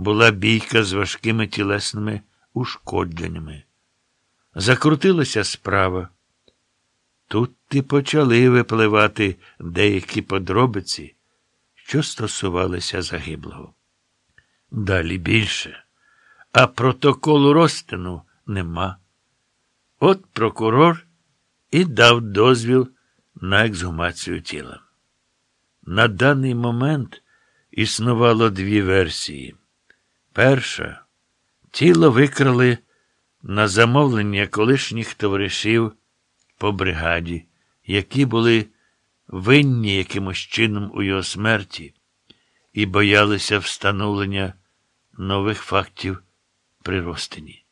була бійка з важкими тілесними ушкодженнями. Закрутилася справа. Тут і почали випливати деякі подробиці, що стосувалися загиблого. Далі більше, а протоколу розтину нема. От прокурор і дав дозвіл на ексгумацію тіла. На даний момент існувало дві версії. Перша тіло викрали на замовлення колишніх товаришів по бригаді, які були винні якимось чином у його смерті і боялися встановлення нових фактів при розтині.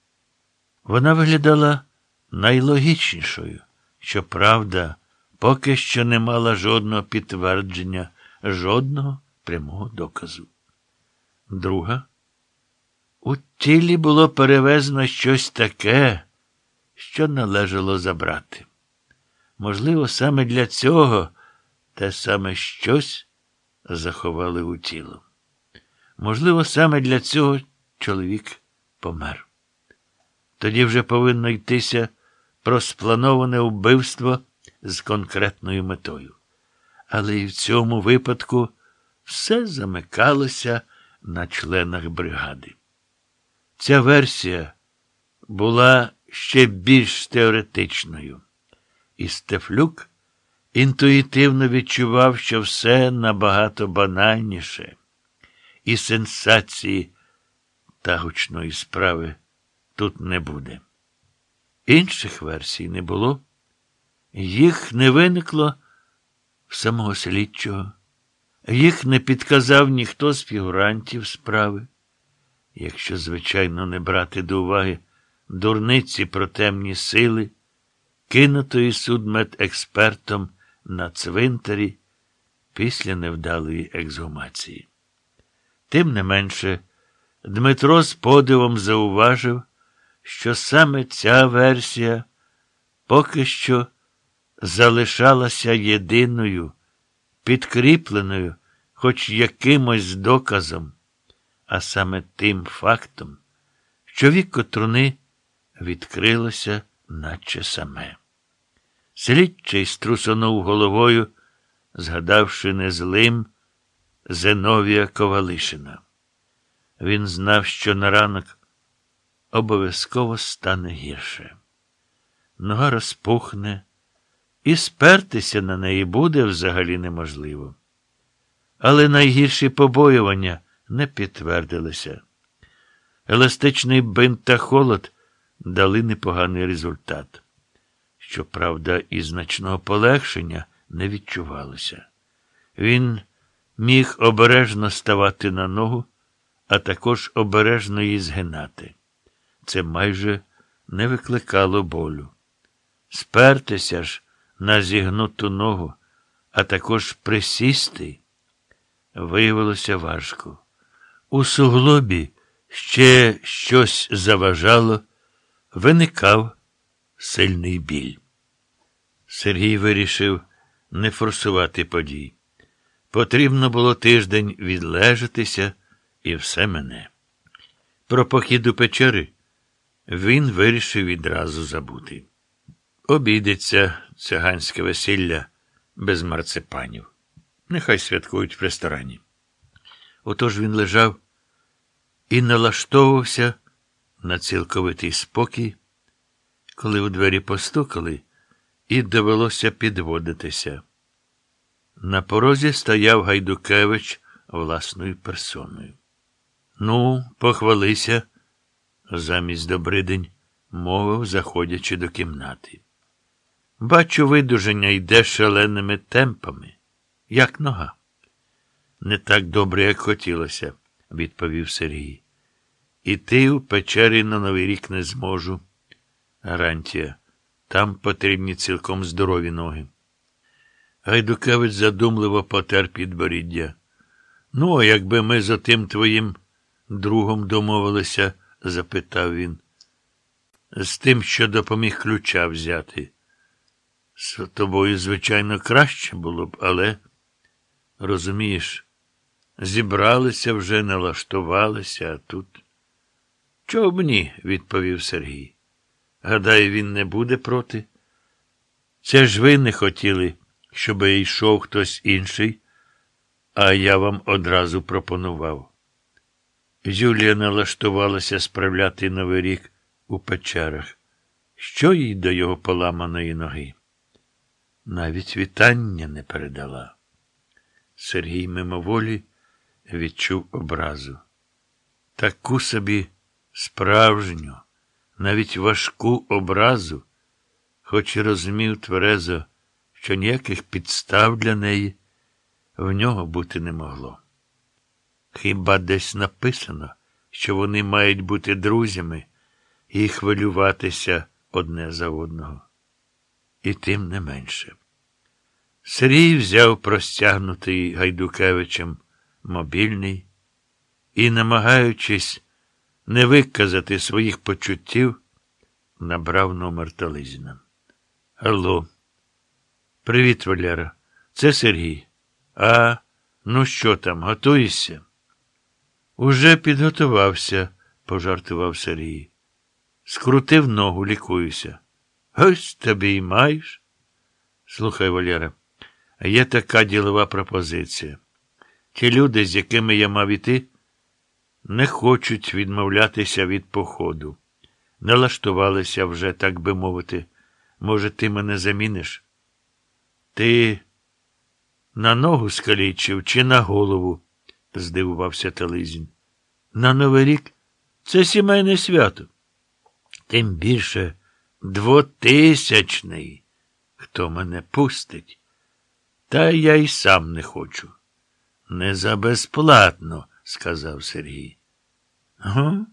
Вона виглядала найлогічнішою, щоправда, поки що не мала жодного підтвердження, жодного прямого доказу. Друга, у тілі було перевезено щось таке, що належало забрати. Можливо, саме для цього те саме щось заховали у тіло. Можливо, саме для цього чоловік помер. Тоді вже повинно йтися про сплановане вбивство з конкретною метою. Але і в цьому випадку все замикалося на членах бригади. Ця версія була ще більш теоретичною, і Стефлюк інтуїтивно відчував, що все набагато банальніше, і сенсації та гучної справи тут не буде. Інших версій не було, їх не виникло в самого слідчого, їх не підказав ніхто з фігурантів справи. Якщо, звичайно, не брати до уваги дурниці про темні сили, кинутої судмедекспертом на цвинтарі після невдалої ексгумації. Тим не менше, Дмитро з подивом зауважив, що саме ця версія поки що залишалася єдиною, підкріпленою хоч якимось доказом, а саме тим фактом, що віко труни відкрилося, наче саме. Слідчий струсонув головою, згадавши незлим Зеновія Ковалишина. Він знав, що на ранок обов'язково стане гірше. Нога розпухне, і спертися на неї буде взагалі неможливо. Але найгірші побоювання не підтвердилися. Еластичний бинт та холод дали непоганий результат. Щоправда, і значного полегшення не відчувалося. Він міг обережно ставати на ногу, а також обережно її згинати. Це майже не викликало болю. Спертися ж на зігнуту ногу, а також присісти, виявилося важко. У суглобі ще щось заважало, виникав сильний біль. Сергій вирішив не форсувати подій. Потрібно було тиждень відлежатися і все мене. Про похід у печери він вирішив відразу забути. Обійдеться циганське весілля без марципанів. Нехай святкують в ресторані. Отож він лежав і налаштовувався на цілковитий спокій, коли у двері постукали, і довелося підводитися. На порозі стояв Гайдукевич власною персоною. Ну, похвалися, замість добридень, мовив, заходячи до кімнати. Бачу, видуження йде шаленими темпами, як нога. Не так добре, як хотілося, відповів Сергій. Іти у печері на новий рік не зможу. Гарантія, там потрібні цілком здорові ноги. Гайдукевич задумливо потер підборіддя. Ну, а якби ми за тим твоїм другом домовилися? запитав він. З тим, що допоміг ключа взяти. З тобою, звичайно, краще було б, але, розумієш, Зібралися вже, налаштувалися, а тут. Чого б ні, відповів Сергій. Гадаю, він не буде проти. Це ж ви не хотіли, щоб йшов хтось інший, а я вам одразу пропонував. Юлія налаштувалася справляти новий рік у печерах. Що їй до його поламаної ноги? Навіть вітання не передала. Сергій мимоволі відчув образу. Таку собі справжню, навіть важку образу, хоч і розумів тверезо, що ніяких підстав для неї в нього бути не могло. Хіба десь написано, що вони мають бути друзями і хвилюватися одне за одного. І тим не менше. Сергій взяв простягнутий Гайдукевичем мобільний і, намагаючись не виказати своїх почуттів, набрав номер Тализіна. Алло. Привіт, Валера. Це Сергій. А, ну що там, готуєшся? Уже підготувався, пожартував Сергій. Скрутив ногу, лікуюся. Ось тобі й маєш. Слухай, Валера, є така ділова пропозиція. Ті люди, з якими я мав іти, не хочуть відмовлятися від походу. Налаштувалися вже, так би мовити. Може, ти мене заміниш? Ти на ногу скалічив чи на голову? здивувався Тализін. На Новий рік це сімейне свято. Тим більше двотисячний. Хто мене пустить? Та я й сам не хочу. Не за безплатно, сказав Сергій. Га?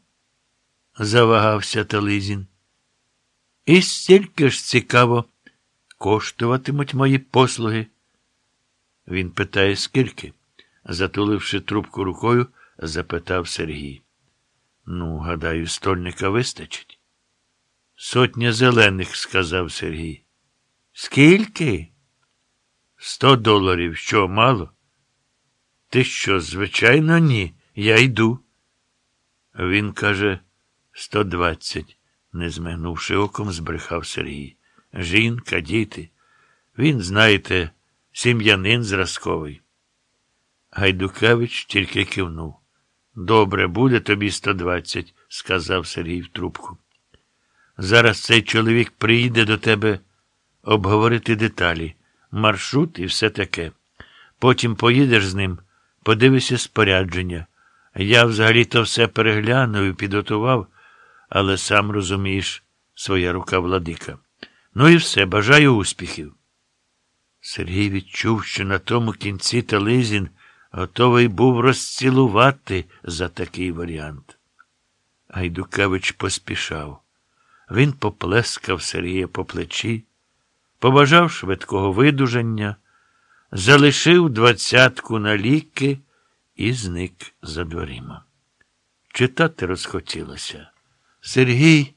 завагався Тализін. І стільки ж цікаво коштуватимуть мої послуги. Він питає, скільки? затуливши трубку рукою, запитав Сергій. Ну, гадаю, стольника вистачить. Сотня зелених, сказав Сергій. Скільки? Сто доларів. Що, мало? Ти що, звичайно, ні. Я йду. Він каже, сто двадцять, не змигнувши оком, збрехав Сергій. Жінка, діти. Він, знаєте, сім'янин зразковий. Гайдукевич тільки кивнув. Добре, буде тобі сто двадцять, сказав Сергій в трубку. Зараз цей чоловік приїде до тебе обговорити деталі, маршрут і все таке. Потім поїдеш з ним, подивишся спорядження. Я взагалі-то все переглянув і підготував, але сам розумієш, своя рука владика. Ну і все, бажаю успіхів. Сергій відчув, що на тому кінці Тализін готовий був розцілувати за такий варіант. Гайдукевич поспішав. Він поплескав Сергія по плечі, побажав швидкого видужання, залишив двадцятку на ліки і зник за дверима. Читати розхотілося. Сергій